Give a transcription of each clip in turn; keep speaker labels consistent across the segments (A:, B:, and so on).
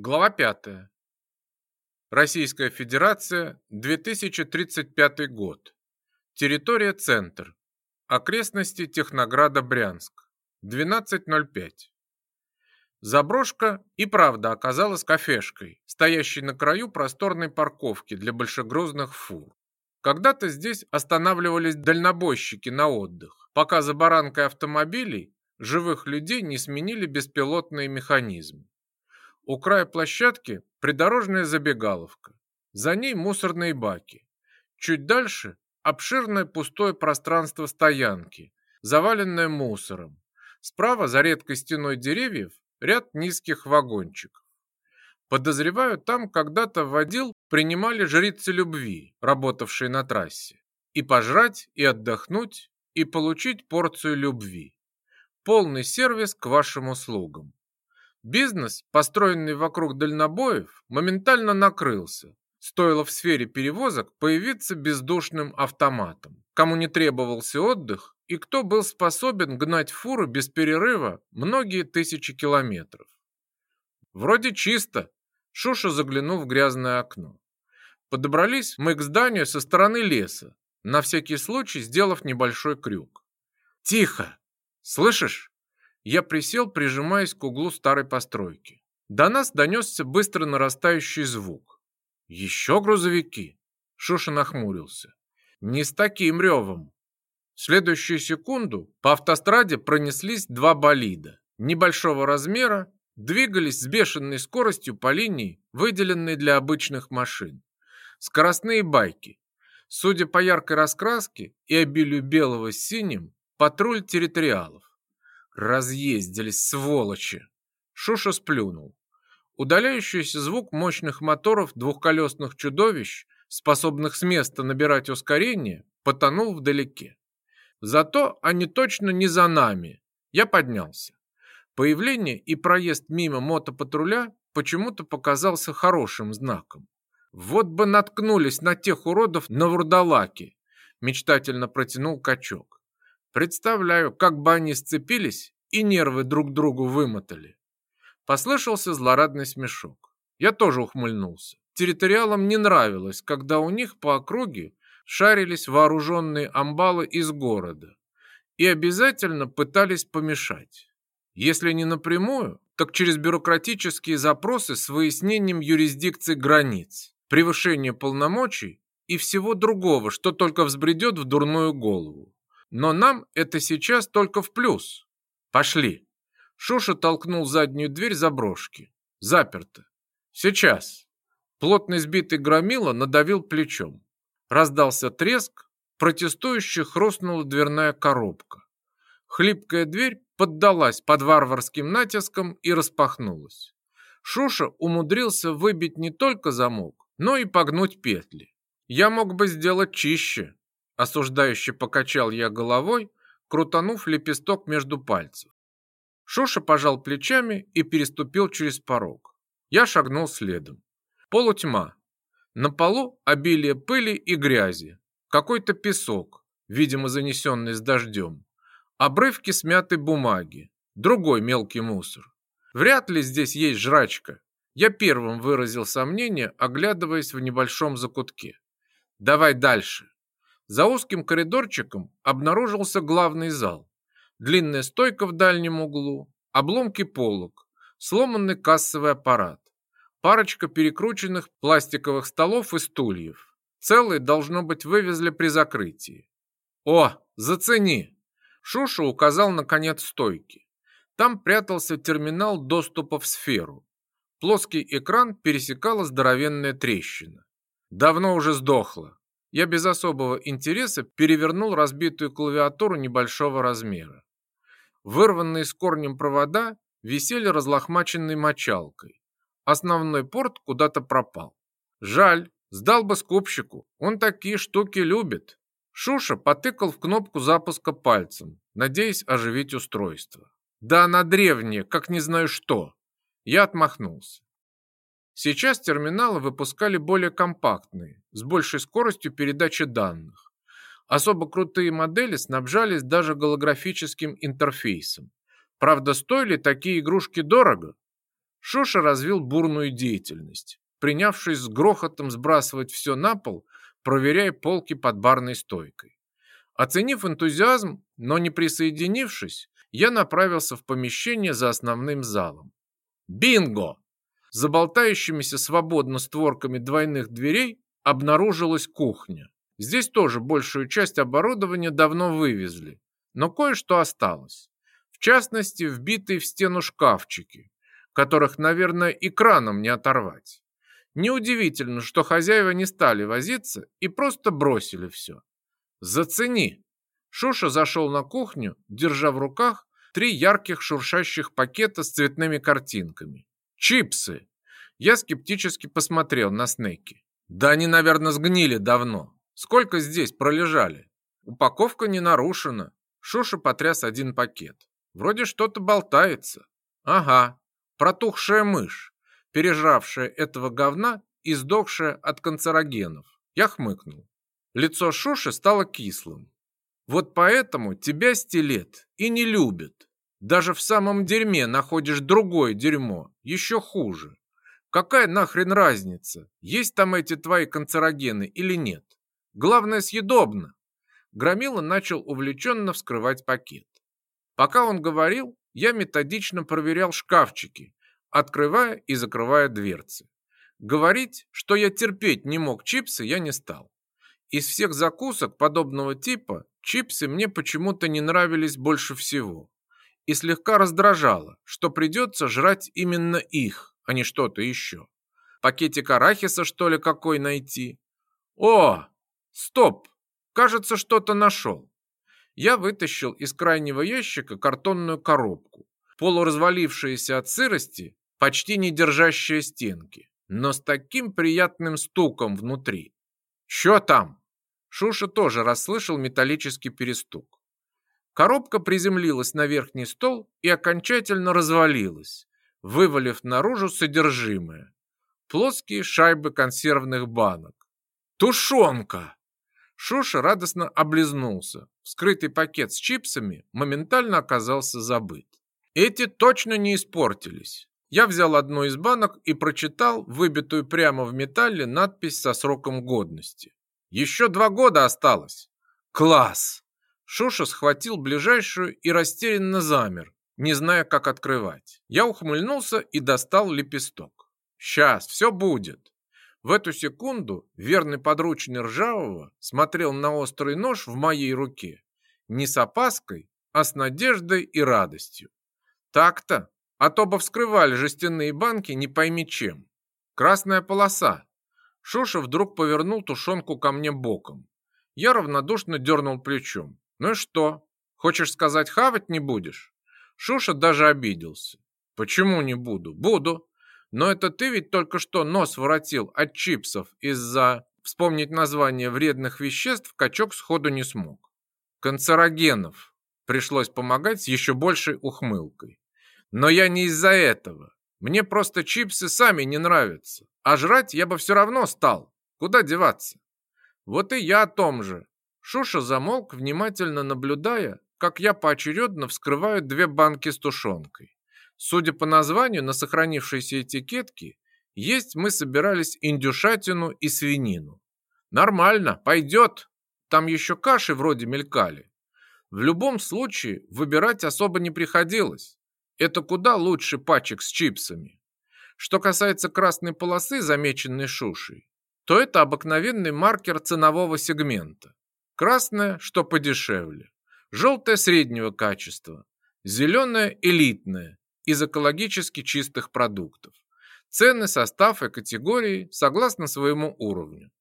A: Глава 5. Российская Федерация, 2035 год. Территория Центр. Окрестности Технограда Брянск. 12.05. Заброшка и правда оказалась кафешкой, стоящей на краю просторной парковки для большегрузных фур. Когда-то здесь останавливались дальнобойщики на отдых, пока за баранкой автомобилей живых людей не сменили беспилотные механизмы. У края площадки придорожная забегаловка, за ней мусорные баки. Чуть дальше обширное пустое пространство стоянки, заваленное мусором. Справа, за редкой стеной деревьев, ряд низких вагончиков. Подозреваю, там когда-то водил принимали жрицы любви, работавшие на трассе. И пожрать, и отдохнуть, и получить порцию любви. Полный сервис к вашим услугам. Бизнес, построенный вокруг дальнобоев, моментально накрылся. Стоило в сфере перевозок появиться бездушным автоматом. Кому не требовался отдых и кто был способен гнать фуры без перерыва многие тысячи километров. Вроде чисто. Шуша заглянул в грязное окно. Подобрались мы к зданию со стороны леса, на всякий случай сделав небольшой крюк. «Тихо! Слышишь?» Я присел, прижимаясь к углу старой постройки. До нас донесся быстро нарастающий звук. «Еще грузовики?» Шуша нахмурился. «Не с таким ревом!» В следующую секунду по автостраде пронеслись два болида. Небольшого размера двигались с бешеной скоростью по линии, выделенной для обычных машин. Скоростные байки. Судя по яркой раскраске и обилию белого с синим, патруль территориалов разъездили, сволочи!» Шуша сплюнул. Удаляющийся звук мощных моторов двухколесных чудовищ, способных с места набирать ускорение, потонул вдалеке. Зато они точно не за нами. Я поднялся. Появление и проезд мимо мотопатруля почему-то показался хорошим знаком. Вот бы наткнулись на тех уродов на вурдалаке, мечтательно протянул качок. Представляю, как бы они сцепились и нервы друг другу вымотали. Послышался злорадный смешок. Я тоже ухмыльнулся. Территориалам не нравилось, когда у них по округе шарились вооруженные амбалы из города и обязательно пытались помешать. Если не напрямую, так через бюрократические запросы с выяснением юрисдикции границ, превышение полномочий и всего другого, что только взбредет в дурную голову. Но нам это сейчас только в плюс. Пошли. Шуша толкнул заднюю дверь заброшки. Заперто. Сейчас. Плотно сбитый громила надавил плечом. Раздался треск, протестующе хрустнула дверная коробка. Хлипкая дверь поддалась под варварским натиском и распахнулась. Шуша умудрился выбить не только замок, но и погнуть петли. Я мог бы сделать чище. Осуждающе покачал я головой, крутанув лепесток между пальцев. Шоша пожал плечами и переступил через порог. Я шагнул следом. Полутьма. На полу обилие пыли и грязи. Какой-то песок, видимо, занесенный с дождем. Обрывки смятой бумаги. Другой мелкий мусор. Вряд ли здесь есть жрачка. Я первым выразил сомнение, оглядываясь в небольшом закутке. Давай дальше. За узким коридорчиком обнаружился главный зал. Длинная стойка в дальнем углу, обломки полок, сломанный кассовый аппарат, парочка перекрученных пластиковых столов и стульев. Целые, должно быть, вывезли при закрытии. «О, зацени!» Шуша указал на конец стойки. Там прятался терминал доступа в сферу. Плоский экран пересекала здоровенная трещина. Давно уже сдохла. Я без особого интереса перевернул разбитую клавиатуру небольшого размера. Вырванные с корнем провода висели разлохмаченной мочалкой. Основной порт куда-то пропал. Жаль, сдал бы скупщику, он такие штуки любит. Шуша потыкал в кнопку запуска пальцем, надеясь оживить устройство. Да она древняя, как не знаю что. Я отмахнулся. Сейчас терминалы выпускали более компактные, с большей скоростью передачи данных. Особо крутые модели снабжались даже голографическим интерфейсом. Правда, стоили такие игрушки дорого. Шуша развил бурную деятельность, принявшись с грохотом сбрасывать все на пол, проверяя полки под барной стойкой. Оценив энтузиазм, но не присоединившись, я направился в помещение за основным залом. «Бинго!» За болтающимися свободно створками двойных дверей обнаружилась кухня. Здесь тоже большую часть оборудования давно вывезли, но кое-что осталось. В частности, вбитые в стену шкафчики, которых, наверное, и краном не оторвать. Неудивительно, что хозяева не стали возиться и просто бросили все. «Зацени!» Шуша зашел на кухню, держа в руках три ярких шуршащих пакета с цветными картинками. «Чипсы!» Я скептически посмотрел на Снеки. «Да они, наверное, сгнили давно. Сколько здесь пролежали? Упаковка не нарушена». Шуша потряс один пакет. «Вроде что-то болтается». «Ага, протухшая мышь, пережравшая этого говна и сдохшая от канцерогенов». Я хмыкнул. Лицо Шуши стало кислым. «Вот поэтому тебя стилет и не любит. Даже в самом дерьме находишь другое дерьмо, еще хуже. Какая нахрен разница, есть там эти твои канцерогены или нет? Главное, съедобно. Громила начал увлеченно вскрывать пакет. Пока он говорил, я методично проверял шкафчики, открывая и закрывая дверцы. Говорить, что я терпеть не мог чипсы, я не стал. Из всех закусок подобного типа чипсы мне почему-то не нравились больше всего и слегка раздражало, что придется жрать именно их, а не что-то еще. Пакетик арахиса, что ли, какой найти? О, стоп! Кажется, что-то нашел. Я вытащил из крайнего ящика картонную коробку, полуразвалившаяся от сырости, почти не держащая стенки, но с таким приятным стуком внутри. «Чё там?» Шуша тоже расслышал металлический перестук. Коробка приземлилась на верхний стол и окончательно развалилась, вывалив наружу содержимое. Плоские шайбы консервных банок. «Тушенка!» Шуша радостно облизнулся. Вскрытый пакет с чипсами моментально оказался забыт. Эти точно не испортились. Я взял одну из банок и прочитал выбитую прямо в металле надпись со сроком годности. «Еще два года осталось!» «Класс!» Шуша схватил ближайшую и растерянно замер, не зная, как открывать. Я ухмыльнулся и достал лепесток. «Сейчас, все будет!» В эту секунду верный подручный Ржавого смотрел на острый нож в моей руке. Не с опаской, а с надеждой и радостью. Так-то, а то бы вскрывали жестяные банки не пойми чем. Красная полоса. Шуша вдруг повернул тушенку ко мне боком. Я равнодушно дернул плечом. Ну и что, хочешь сказать, хавать не будешь? Шуша даже обиделся. Почему не буду? Буду. Но это ты ведь только что нос воротил от чипсов из-за... Вспомнить название вредных веществ качок сходу не смог. Канцерогенов. Пришлось помогать с еще большей ухмылкой. Но я не из-за этого. Мне просто чипсы сами не нравятся. А жрать я бы все равно стал. Куда деваться? Вот и я о том же. Шуша замолк, внимательно наблюдая, как я поочередно вскрываю две банки с тушенкой. Судя по названию на сохранившейся этикетке, есть мы собирались индюшатину и свинину. Нормально, пойдет. Там еще каши вроде мелькали. В любом случае выбирать особо не приходилось. Это куда лучше пачек с чипсами. Что касается красной полосы, замеченной Шушей, то это обыкновенный маркер ценового сегмента красное, что подешевле, желтое среднего качества, зеленое элитное, из экологически чистых продуктов. Цены, состав и категории согласно своему уровню.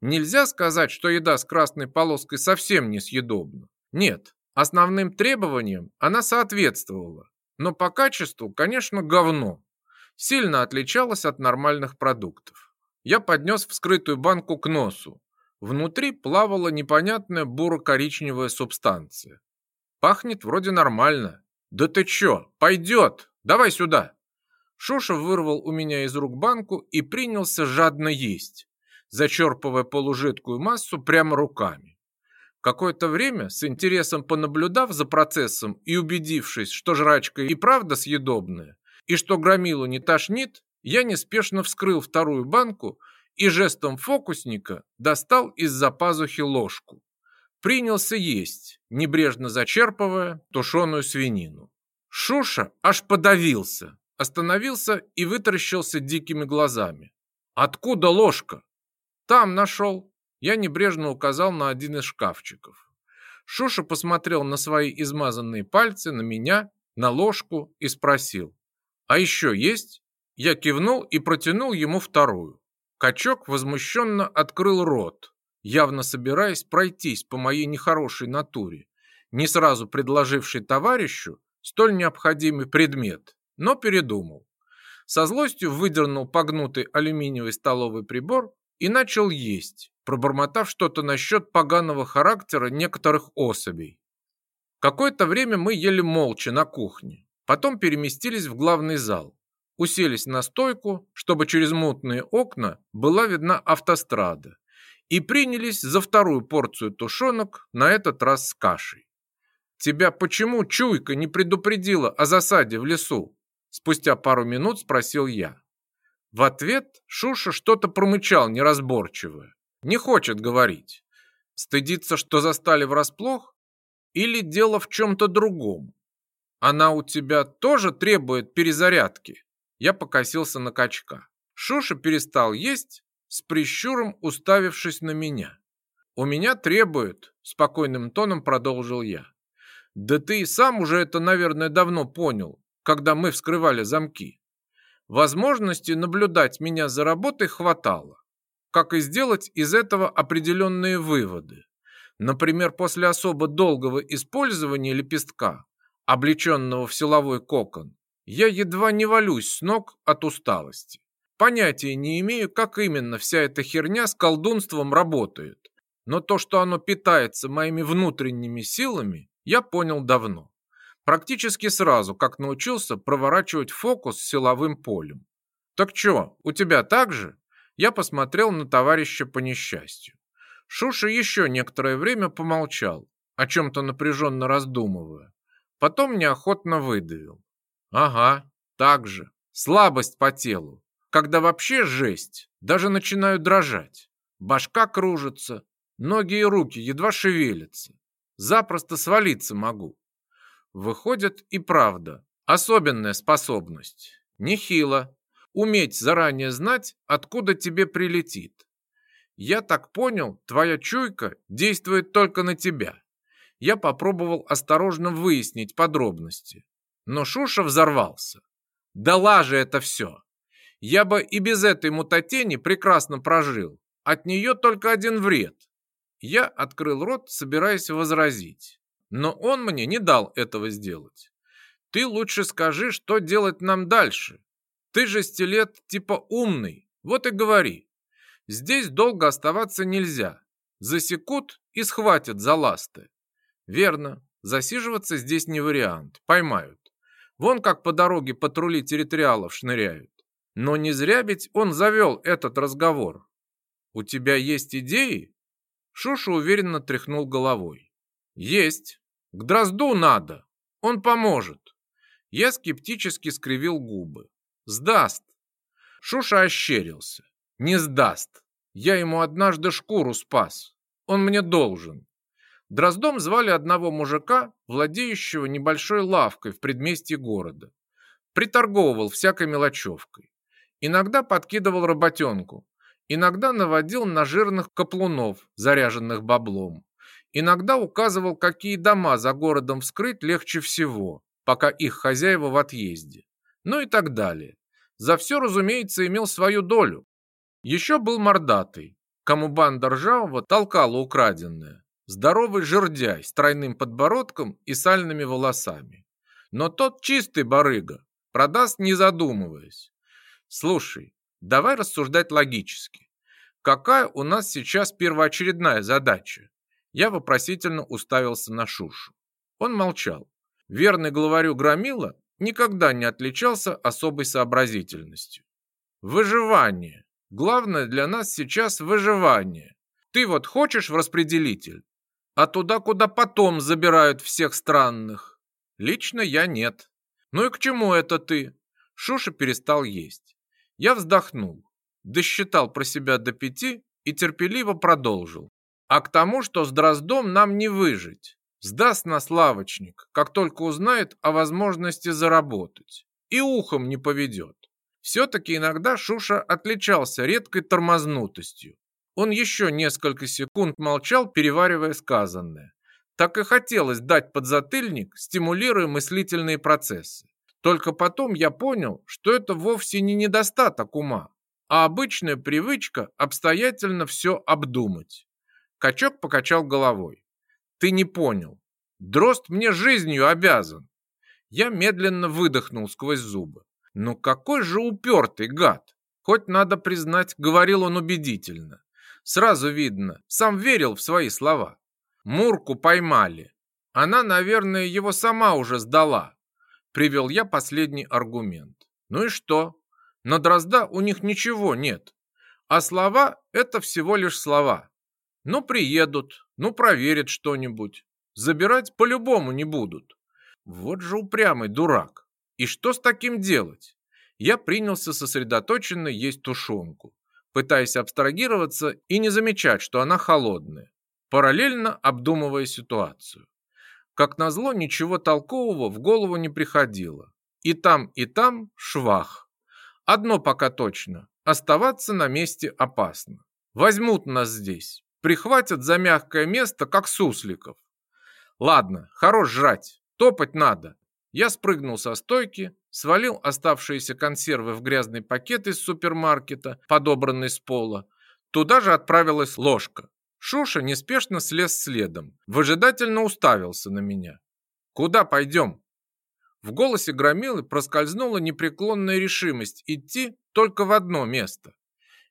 A: Нельзя сказать, что еда с красной полоской совсем несъедобна. Нет, основным требованиям она соответствовала, но по качеству, конечно, говно. Сильно отличалась от нормальных продуктов. Я поднес вскрытую банку к носу, Внутри плавала непонятная буро-коричневая субстанция. Пахнет вроде нормально. Да ты чё, пойдет, давай сюда. Шуша вырвал у меня из рук банку и принялся жадно есть, зачерпывая полужидкую массу прямо руками. Какое-то время, с интересом понаблюдав за процессом и убедившись, что жрачка и правда съедобная, и что громилу не тошнит, я неспешно вскрыл вторую банку, и жестом фокусника достал из-за пазухи ложку. Принялся есть, небрежно зачерпывая тушеную свинину. Шуша аж подавился, остановился и вытаращился дикими глазами. «Откуда ложка?» «Там нашел». Я небрежно указал на один из шкафчиков. Шуша посмотрел на свои измазанные пальцы, на меня, на ложку и спросил. «А еще есть?» Я кивнул и протянул ему вторую. Качок возмущенно открыл рот, явно собираясь пройтись по моей нехорошей натуре, не сразу предложивший товарищу столь необходимый предмет, но передумал. Со злостью выдернул погнутый алюминиевый столовый прибор и начал есть, пробормотав что-то насчет поганого характера некоторых особей. Какое-то время мы ели молча на кухне, потом переместились в главный зал уселись на стойку, чтобы через мутные окна была видна автострада, и принялись за вторую порцию тушенок, на этот раз с кашей. «Тебя почему чуйка не предупредила о засаде в лесу?» Спустя пару минут спросил я. В ответ Шуша что-то промычал неразборчиво. Не хочет говорить. Стыдится, что застали врасплох? Или дело в чем-то другом? Она у тебя тоже требует перезарядки? Я покосился на качка. Шуша перестал есть, с прищуром уставившись на меня. «У меня требуют», — спокойным тоном продолжил я. «Да ты и сам уже это, наверное, давно понял, когда мы вскрывали замки. Возможности наблюдать меня за работой хватало, как и сделать из этого определенные выводы. Например, после особо долгого использования лепестка, облеченного в силовой кокон, я едва не валюсь с ног от усталости. Понятия не имею, как именно вся эта херня с колдунством работает. Но то, что оно питается моими внутренними силами, я понял давно. Практически сразу, как научился проворачивать фокус с силовым полем. Так что у тебя так же? Я посмотрел на товарища по несчастью. Шуша еще некоторое время помолчал, о чем-то напряженно раздумывая. Потом неохотно выдавил. Ага, так же. Слабость по телу. Когда вообще жесть. Даже начинаю дрожать. Башка кружится. Ноги и руки едва шевелятся. Запросто свалиться могу. Выходит и правда. Особенная способность. Нехило. Уметь заранее знать, откуда тебе прилетит. Я так понял, твоя чуйка действует только на тебя. Я попробовал осторожно выяснить подробности но Шуша взорвался. Дала же это все. Я бы и без этой мутатени прекрасно прожил. От нее только один вред. Я открыл рот, собираясь возразить. Но он мне не дал этого сделать. Ты лучше скажи, что делать нам дальше. Ты же стилет типа умный, вот и говори. Здесь долго оставаться нельзя. Засекут и схватят за ласты. Верно, засиживаться здесь не вариант, поймают. Вон как по дороге патрули территориалов шныряют. Но не зря ведь он завел этот разговор. У тебя есть идеи? Шуша уверенно тряхнул головой. Есть. К Дрозду надо. Он поможет. Я скептически скривил губы. Сдаст. Шуша ощерился. Не сдаст. Я ему однажды шкуру спас. Он мне должен. Дроздом звали одного мужика, владеющего небольшой лавкой в предместье города. Приторговывал всякой мелочевкой. Иногда подкидывал работенку. Иногда наводил на жирных каплунов, заряженных баблом. Иногда указывал, какие дома за городом вскрыть легче всего, пока их хозяева в отъезде. Ну и так далее. За все, разумеется, имел свою долю. Еще был мордатый, кому банда Ржавого толкала украденное здоровый жердяй с тройным подбородком и сальными волосами. Но тот чистый барыга, продаст не задумываясь. Слушай, давай рассуждать логически. Какая у нас сейчас первоочередная задача? Я вопросительно уставился на Шушу. Он молчал. Верный главарю Громила никогда не отличался особой сообразительностью. Выживание. Главное для нас сейчас выживание. Ты вот хочешь в распределитель, а туда, куда потом забирают всех странных. Лично я нет. Ну и к чему это ты? Шуша перестал есть. Я вздохнул, досчитал про себя до пяти и терпеливо продолжил. А к тому, что с Дроздом нам не выжить. Сдаст нас лавочник, как только узнает о возможности заработать. И ухом не поведет. Все-таки иногда Шуша отличался редкой тормознутостью. Он еще несколько секунд молчал, переваривая сказанное. Так и хотелось дать подзатыльник, стимулируя мыслительные процессы. Только потом я понял, что это вовсе не недостаток ума, а обычная привычка обстоятельно все обдумать. Качок покачал головой. «Ты не понял. Дрозд мне жизнью обязан». Я медленно выдохнул сквозь зубы. «Ну какой же упертый гад!» Хоть, надо признать, говорил он убедительно. Сразу видно, сам верил в свои слова. Мурку поймали. Она, наверное, его сама уже сдала. Привел я последний аргумент. Ну и что? На Дрозда у них ничего нет. А слова – это всего лишь слова. Ну, приедут, ну, проверят что-нибудь. Забирать по-любому не будут. Вот же упрямый дурак. И что с таким делать? Я принялся сосредоточенно есть тушенку пытаясь абстрагироваться и не замечать, что она холодная, параллельно обдумывая ситуацию. Как назло, ничего толкового в голову не приходило. И там, и там швах. Одно пока точно. Оставаться на месте опасно. Возьмут нас здесь. Прихватят за мягкое место, как сусликов. Ладно, хорош жрать. Топать надо. Я спрыгнул со стойки, свалил оставшиеся консервы в грязный пакет из супермаркета, подобранный с пола. Туда же отправилась ложка. Шуша неспешно слез следом, выжидательно уставился на меня. «Куда пойдем?» В голосе громилы проскользнула непреклонная решимость идти только в одно место.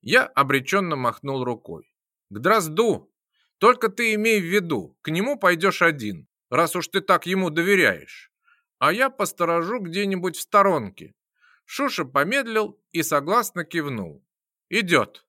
A: Я обреченно махнул рукой. «К Дрозду! Только ты имей в виду, к нему пойдешь один, раз уж ты так ему доверяешь а я посторожу где-нибудь в сторонке». Шуша помедлил и согласно кивнул. «Идет».